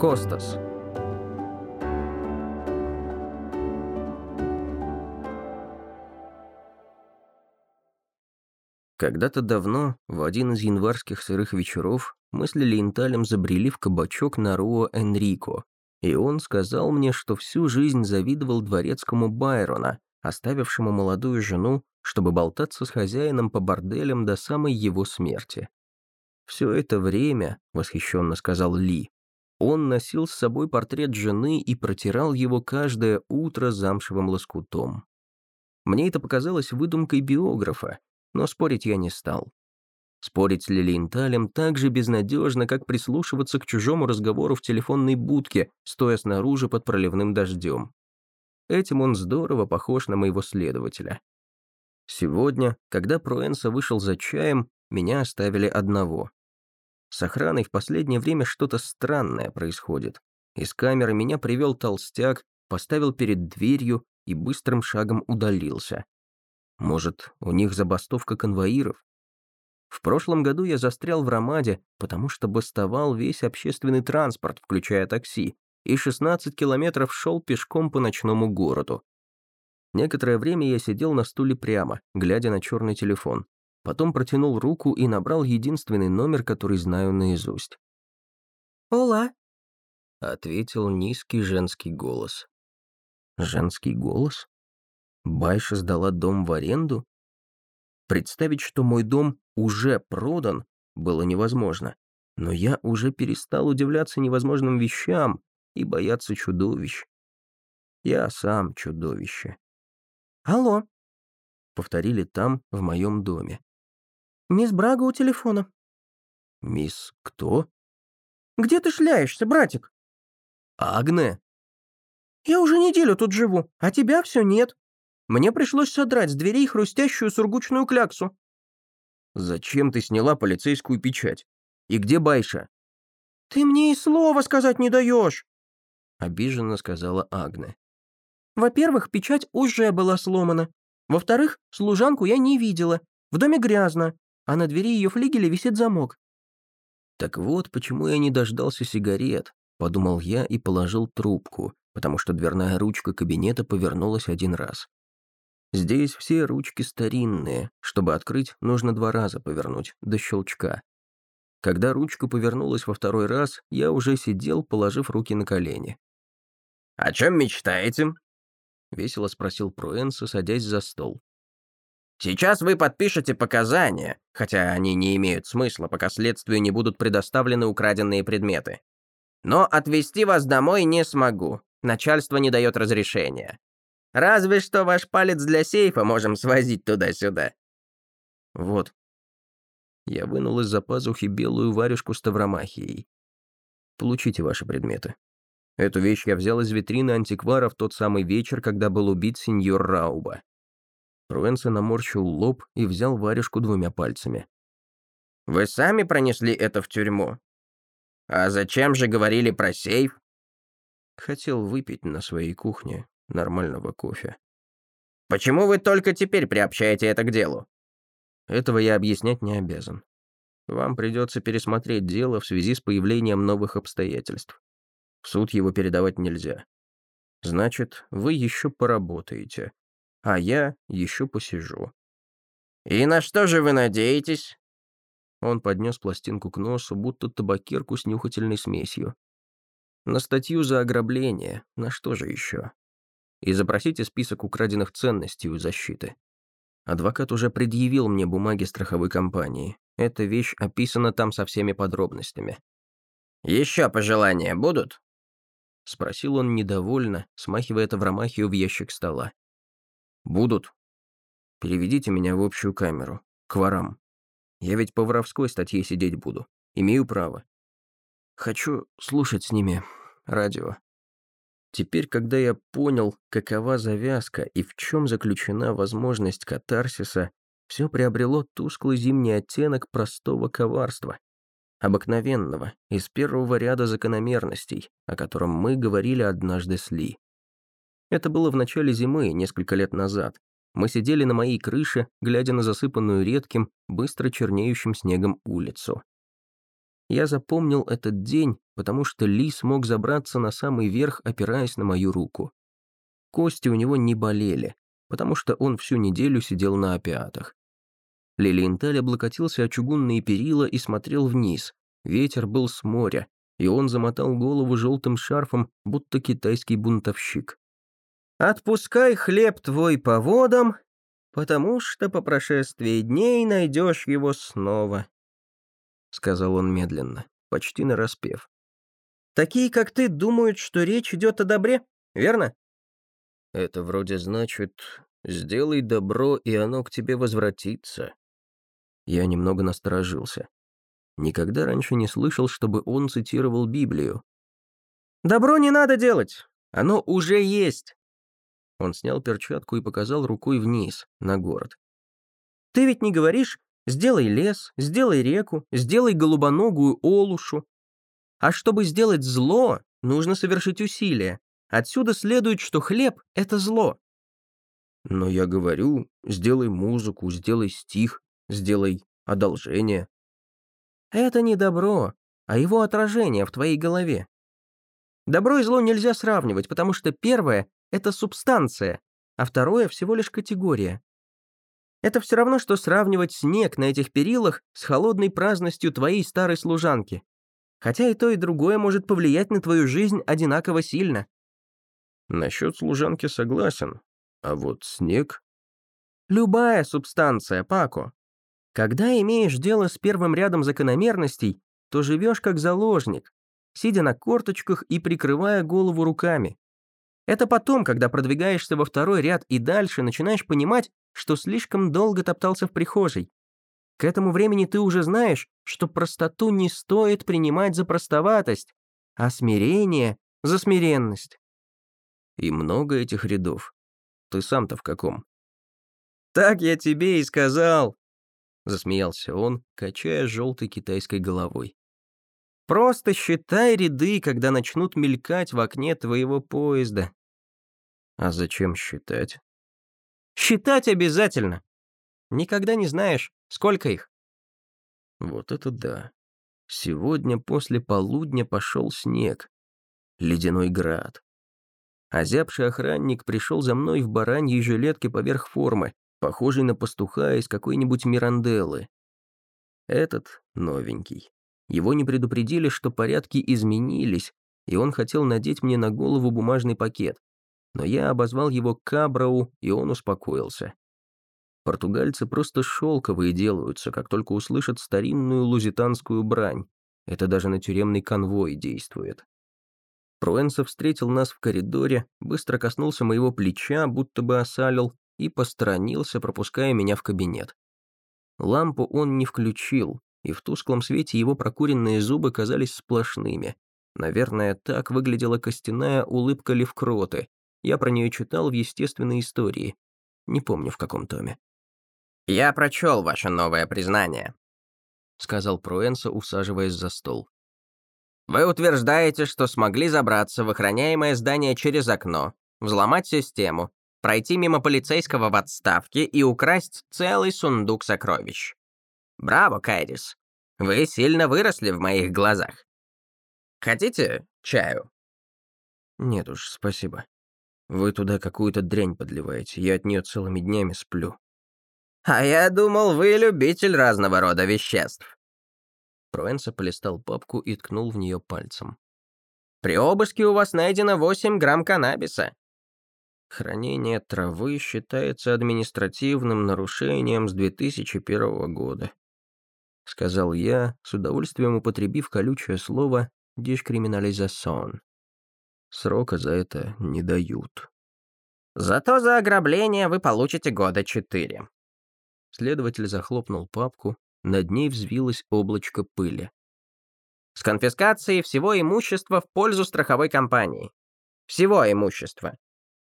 Костас. Когда-то давно, в один из январских сырых вечеров, мы с Лилиенталем забрели в кабачок на Руо Энрико, и он сказал мне, что всю жизнь завидовал дворецкому Байрона, оставившему молодую жену, чтобы болтаться с хозяином по борделям до самой его смерти. «Все это время», — восхищенно сказал Ли, он носил с собой портрет жены и протирал его каждое утро замшевым лоскутом. Мне это показалось выдумкой биографа, но спорить я не стал. Спорить с Лилиенталем так же безнадежно, как прислушиваться к чужому разговору в телефонной будке, стоя снаружи под проливным дождем. Этим он здорово похож на моего следователя. Сегодня, когда Проэнса вышел за чаем, меня оставили одного. С охраной в последнее время что-то странное происходит. Из камеры меня привел толстяк, поставил перед дверью и быстрым шагом удалился. Может, у них забастовка конвоиров? В прошлом году я застрял в Ромаде, потому что бастовал весь общественный транспорт, включая такси, и 16 километров шел пешком по ночному городу. Некоторое время я сидел на стуле прямо, глядя на черный телефон. Потом протянул руку и набрал единственный номер, который знаю наизусть. «Ола», — ответил низкий женский голос. Женский голос? Байша сдала дом в аренду? Представить, что мой дом уже продан, было невозможно. Но я уже перестал удивляться невозможным вещам и бояться чудовищ. Я сам чудовище. «Алло», — повторили там, в моем доме. «Мисс Брага у телефона». «Мисс кто?» «Где ты шляешься, братик?» «Агне». «Я уже неделю тут живу, а тебя все нет. Мне пришлось содрать с дверей хрустящую сургучную кляксу». «Зачем ты сняла полицейскую печать? И где Байша?» «Ты мне и слова сказать не даешь», — обиженно сказала Агне. «Во-первых, печать уже была сломана. Во-вторых, служанку я не видела. В доме грязно, а на двери ее флигеля висит замок». «Так вот, почему я не дождался сигарет», — подумал я и положил трубку, потому что дверная ручка кабинета повернулась один раз. Здесь все ручки старинные. Чтобы открыть, нужно два раза повернуть, до щелчка. Когда ручка повернулась во второй раз, я уже сидел, положив руки на колени. «О чем мечтаете?» — весело спросил Пруэнса, садясь за стол. «Сейчас вы подпишете показания, хотя они не имеют смысла, пока следствию не будут предоставлены украденные предметы. Но отвезти вас домой не смогу. Начальство не дает разрешения. Разве что ваш палец для сейфа можем свозить туда-сюда». «Вот». Я вынул из-за пазухи белую варежку с тавромахией. «Получите ваши предметы. Эту вещь я взял из витрины антиквара в тот самый вечер, когда был убит сеньор Рауба». Руэнса наморщил лоб и взял варежку двумя пальцами. «Вы сами пронесли это в тюрьму? А зачем же говорили про сейф?» Хотел выпить на своей кухне, нормального кофе. «Почему вы только теперь приобщаете это к делу?» Этого я объяснять не обязан. Вам придется пересмотреть дело в связи с появлением новых обстоятельств. В суд его передавать нельзя. Значит, вы еще поработаете, а я еще посижу. «И на что же вы надеетесь?» Он поднес пластинку к носу, будто табакерку с нюхательной смесью. На статью за ограбление, на что же еще? и запросите список украденных ценностей у защиты. Адвокат уже предъявил мне бумаги страховой компании. Эта вещь описана там со всеми подробностями. «Еще пожелания будут?» Спросил он недовольно, смахивая Тавромахию в ящик стола. «Будут. Переведите меня в общую камеру. К ворам. Я ведь по воровской статье сидеть буду. Имею право. Хочу слушать с ними радио. Теперь, когда я понял, какова завязка и в чем заключена возможность катарсиса, все приобрело тусклый зимний оттенок простого коварства. Обыкновенного, из первого ряда закономерностей, о котором мы говорили однажды с Ли. Это было в начале зимы, несколько лет назад. Мы сидели на моей крыше, глядя на засыпанную редким, быстро чернеющим снегом улицу. Я запомнил этот день, потому что Ли смог забраться на самый верх, опираясь на мою руку. Кости у него не болели, потому что он всю неделю сидел на опиатах. Лилиенталь облокотился о чугунные перила и смотрел вниз. Ветер был с моря, и он замотал голову желтым шарфом, будто китайский бунтовщик. «Отпускай хлеб твой по водам, потому что по прошествии дней найдешь его снова», — сказал он медленно, почти нараспев. «Такие, как ты, думают, что речь идет о добре, верно?» «Это вроде значит, сделай добро, и оно к тебе возвратится». Я немного насторожился. Никогда раньше не слышал, чтобы он цитировал Библию. «Добро не надо делать, оно уже есть». Он снял перчатку и показал рукой вниз, на город. «Ты ведь не говоришь, сделай лес, сделай реку, сделай голубоногую олушу. А чтобы сделать зло, нужно совершить усилия. Отсюда следует, что хлеб — это зло». «Но я говорю, сделай музыку, сделай стих, сделай одолжение». Это не добро, а его отражение в твоей голове. Добро и зло нельзя сравнивать, потому что первое — это субстанция, а второе — всего лишь категория. Это все равно, что сравнивать снег на этих перилах с холодной праздностью твоей старой служанки. Хотя и то, и другое может повлиять на твою жизнь одинаково сильно. Насчет служанки согласен, а вот снег... Любая субстанция, Пако. Когда имеешь дело с первым рядом закономерностей, то живешь как заложник, сидя на корточках и прикрывая голову руками. Это потом, когда продвигаешься во второй ряд и дальше, начинаешь понимать, что слишком долго топтался в прихожей. К этому времени ты уже знаешь, что простоту не стоит принимать за простоватость, а смирение — за смиренность. И много этих рядов. Ты сам-то в каком? «Так я тебе и сказал», — засмеялся он, качая желтой китайской головой. «Просто считай ряды, когда начнут мелькать в окне твоего поезда». «А зачем считать?» «Считать обязательно. Никогда не знаешь, сколько их». Вот это да. Сегодня после полудня пошел снег. Ледяной град. Озябший охранник пришел за мной в бараньей жилетке поверх формы, похожий на пастуха из какой-нибудь Миранделлы. Этот новенький. Его не предупредили, что порядки изменились, и он хотел надеть мне на голову бумажный пакет. Но я обозвал его Кабрау, и он успокоился. Португальцы просто шелковые делаются, как только услышат старинную лузитанскую брань. Это даже на тюремный конвой действует. Пруэнсо встретил нас в коридоре, быстро коснулся моего плеча, будто бы осалил, и посторонился, пропуская меня в кабинет. Лампу он не включил, и в тусклом свете его прокуренные зубы казались сплошными. Наверное, так выглядела костяная улыбка Левкроты. Я про нее читал в естественной истории. Не помню, в каком томе. «Я прочел ваше новое признание», — сказал Пруэнсо, усаживаясь за стол. «Вы утверждаете, что смогли забраться в охраняемое здание через окно, взломать систему, пройти мимо полицейского в отставке и украсть целый сундук сокровищ. Браво, Кайрис. Вы сильно выросли в моих глазах. Хотите чаю? Нет уж, спасибо. Вы туда какую-то дрянь подливаете, я от нее целыми днями сплю. А я думал, вы любитель разного рода веществ. Пруэнса полистал папку и ткнул в нее пальцем. При обыске у вас найдено 8 грамм каннабиса. Хранение травы считается административным нарушением с 2001 года. Сказал я, с удовольствием употребив колючее слово «дешкриминализасон». Срока за это не дают. Зато за ограбление вы получите года четыре. Следователь захлопнул папку, над ней взвилось облачко пыли. С конфискацией всего имущества в пользу страховой компании. Всего имущества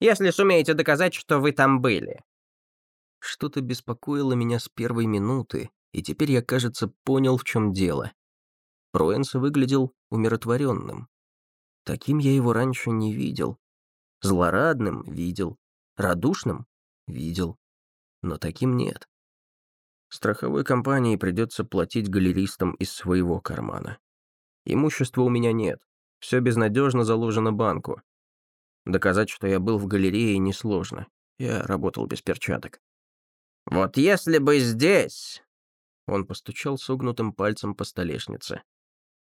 если сумеете доказать, что вы там были». Что-то беспокоило меня с первой минуты, и теперь я, кажется, понял, в чем дело. Проэнс выглядел умиротворенным. Таким я его раньше не видел. Злорадным — видел. Радушным — видел. Но таким нет. Страховой компании придется платить галеристам из своего кармана. Имущества у меня нет. Все безнадежно заложено банку. Доказать, что я был в галерее, несложно. Я работал без перчаток. «Вот если бы здесь...» Он постучал согнутым пальцем по столешнице.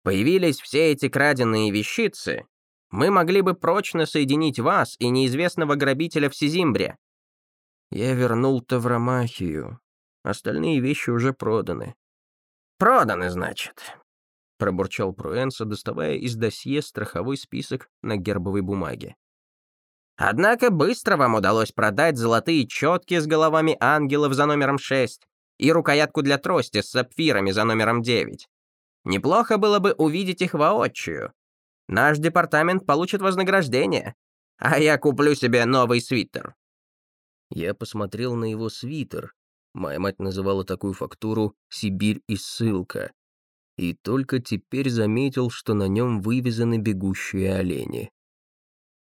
«Появились все эти краденые вещицы, мы могли бы прочно соединить вас и неизвестного грабителя в Сизимбре». Я вернул Тавромахию. Остальные вещи уже проданы. «Проданы, значит», — пробурчал Пруэнса, доставая из досье страховой список на гербовой бумаге. Однако быстро вам удалось продать золотые четки с головами ангелов за номером 6 и рукоятку для трости с сапфирами за номером 9. Неплохо было бы увидеть их воочию. Наш департамент получит вознаграждение, а я куплю себе новый свитер». Я посмотрел на его свитер. Моя мать называла такую фактуру «Сибирь и ссылка». И только теперь заметил, что на нем вывезены бегущие олени.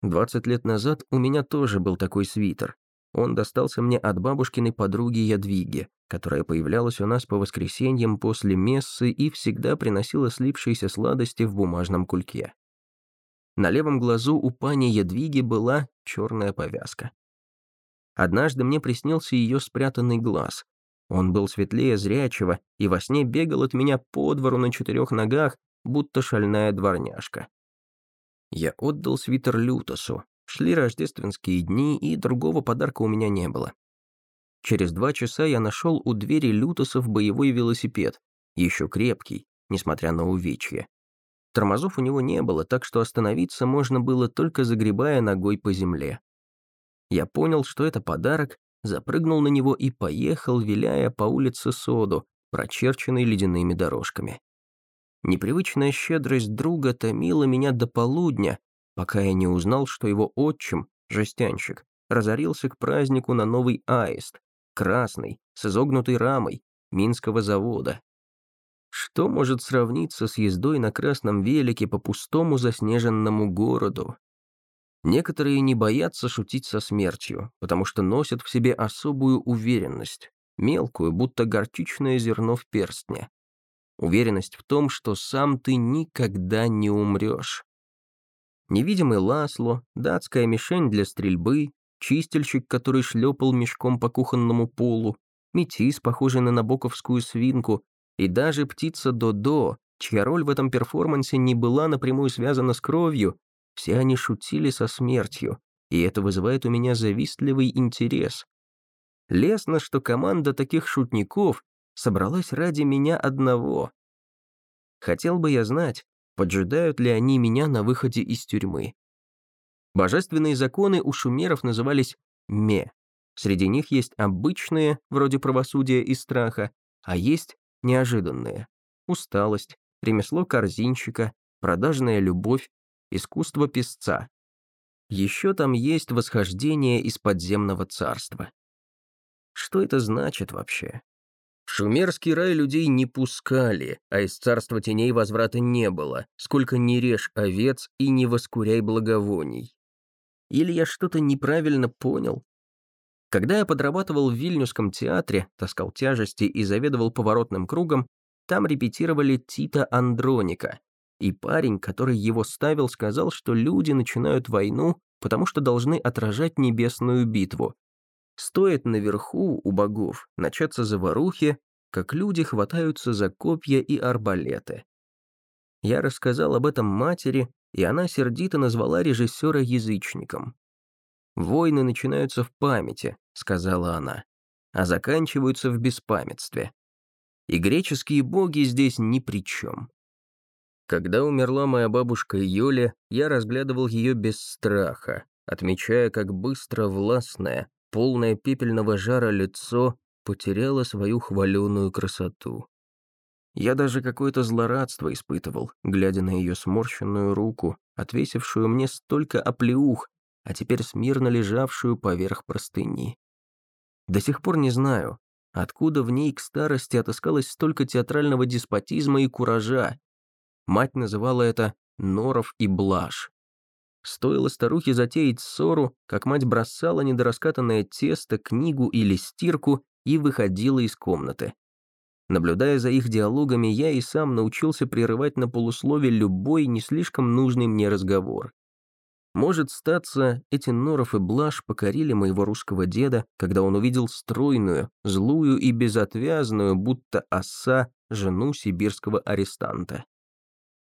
20 лет назад у меня тоже был такой свитер. Он достался мне от бабушкиной подруги Ядвиги, которая появлялась у нас по воскресеньям после мессы и всегда приносила слипшиеся сладости в бумажном кульке. На левом глазу у пани Ядвиги была черная повязка. Однажды мне приснился ее спрятанный глаз. Он был светлее зрячего и во сне бегал от меня по двору на четырех ногах, будто шальная дворняжка. Я отдал свитер Лютосу. Шли рождественские дни, и другого подарка у меня не было. Через два часа я нашел у двери Лютосов боевой велосипед, еще крепкий, несмотря на увечья. Тормозов у него не было, так что остановиться можно было только загребая ногой по земле. Я понял, что это подарок, запрыгнул на него и поехал, виляя по улице Соду, прочерченной ледяными дорожками. Непривычная щедрость друга томила меня до полудня, пока я не узнал, что его отчим, жестянщик, разорился к празднику на новый аист, красный, с изогнутой рамой, Минского завода. Что может сравниться с ездой на красном велике по пустому заснеженному городу? Некоторые не боятся шутить со смертью, потому что носят в себе особую уверенность, мелкую, будто горчичное зерно в перстне. Уверенность в том, что сам ты никогда не умрешь. Невидимый Ласло, датская мишень для стрельбы, чистильщик, который шлепал мешком по кухонному полу, метис, похожий на набоковскую свинку, и даже птица Додо, чья роль в этом перформансе не была напрямую связана с кровью, все они шутили со смертью, и это вызывает у меня завистливый интерес. Лестно, что команда таких шутников собралась ради меня одного. Хотел бы я знать, поджидают ли они меня на выходе из тюрьмы. Божественные законы у шумеров назывались «ме». Среди них есть обычные, вроде правосудия и страха, а есть неожиданные. Усталость, ремесло корзинщика, продажная любовь, искусство песца. Еще там есть восхождение из подземного царства. Что это значит вообще? шумерский рай людей не пускали, а из царства теней возврата не было, сколько не режь овец и не воскуряй благовоний. Или я что-то неправильно понял? Когда я подрабатывал в Вильнюсском театре, таскал тяжести и заведовал поворотным кругом, там репетировали Тита Андроника, и парень, который его ставил, сказал, что люди начинают войну, потому что должны отражать небесную битву, Стоит наверху у богов начаться заварухи, как люди хватаются за копья и арбалеты. Я рассказал об этом матери, и она сердито назвала режиссера язычником. «Войны начинаются в памяти», — сказала она, «а заканчиваются в беспамятстве. И греческие боги здесь ни при чем». Когда умерла моя бабушка Юля, я разглядывал ее без страха, отмечая, как быстро властная, полное пепельного жара лицо потеряло свою хваленую красоту. Я даже какое-то злорадство испытывал, глядя на ее сморщенную руку, отвесившую мне столько оплеух, а теперь смирно лежавшую поверх простыни. До сих пор не знаю, откуда в ней к старости отыскалось столько театрального деспотизма и куража. Мать называла это «норов и блажь». Стоило старухе затеять ссору, как мать бросала недораскатанное тесто, книгу или стирку и выходила из комнаты. Наблюдая за их диалогами, я и сам научился прерывать на полуслове любой не слишком нужный мне разговор. Может статься, эти Норов и Блаш покорили моего русского деда, когда он увидел стройную, злую и безотвязную, будто оса, жену сибирского арестанта.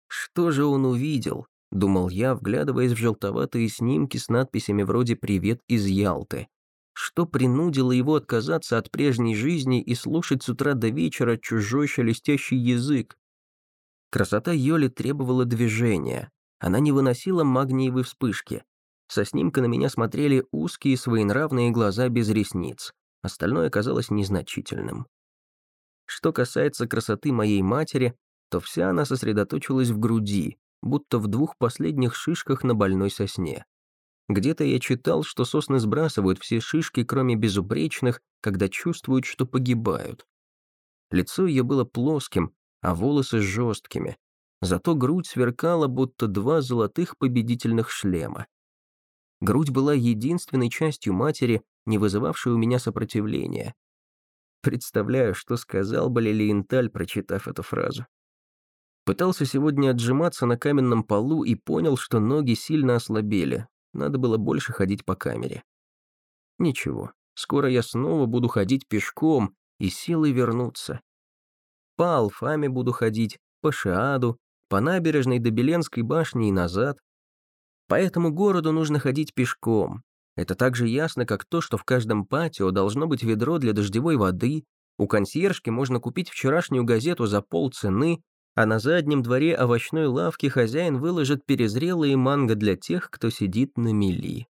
Что же он увидел? Думал я, вглядываясь в желтоватые снимки с надписями вроде «Привет из Ялты». Что принудило его отказаться от прежней жизни и слушать с утра до вечера чужой шелестящий язык? Красота Йоли требовала движения. Она не выносила магниевой вспышки. Со снимка на меня смотрели узкие своенравные глаза без ресниц. Остальное казалось незначительным. Что касается красоты моей матери, то вся она сосредоточилась в груди, будто в двух последних шишках на больной сосне. Где-то я читал, что сосны сбрасывают все шишки, кроме безупречных, когда чувствуют, что погибают. Лицо ее было плоским, а волосы жесткими. Зато грудь сверкала, будто два золотых победительных шлема. Грудь была единственной частью матери, не вызывавшей у меня сопротивления. Представляю, что сказал бы Лилиенталь, прочитав эту фразу. Пытался сегодня отжиматься на каменном полу и понял, что ноги сильно ослабели. Надо было больше ходить по камере. Ничего, скоро я снова буду ходить пешком, и силы вернутся. По Алфаме буду ходить, по Шиаду, по набережной до Беленской башни и назад. По этому городу нужно ходить пешком. Это так же ясно, как то, что в каждом патио должно быть ведро для дождевой воды, у консьержки можно купить вчерашнюю газету за полцены, а на заднем дворе овощной лавки хозяин выложит перезрелые манго для тех, кто сидит на мели.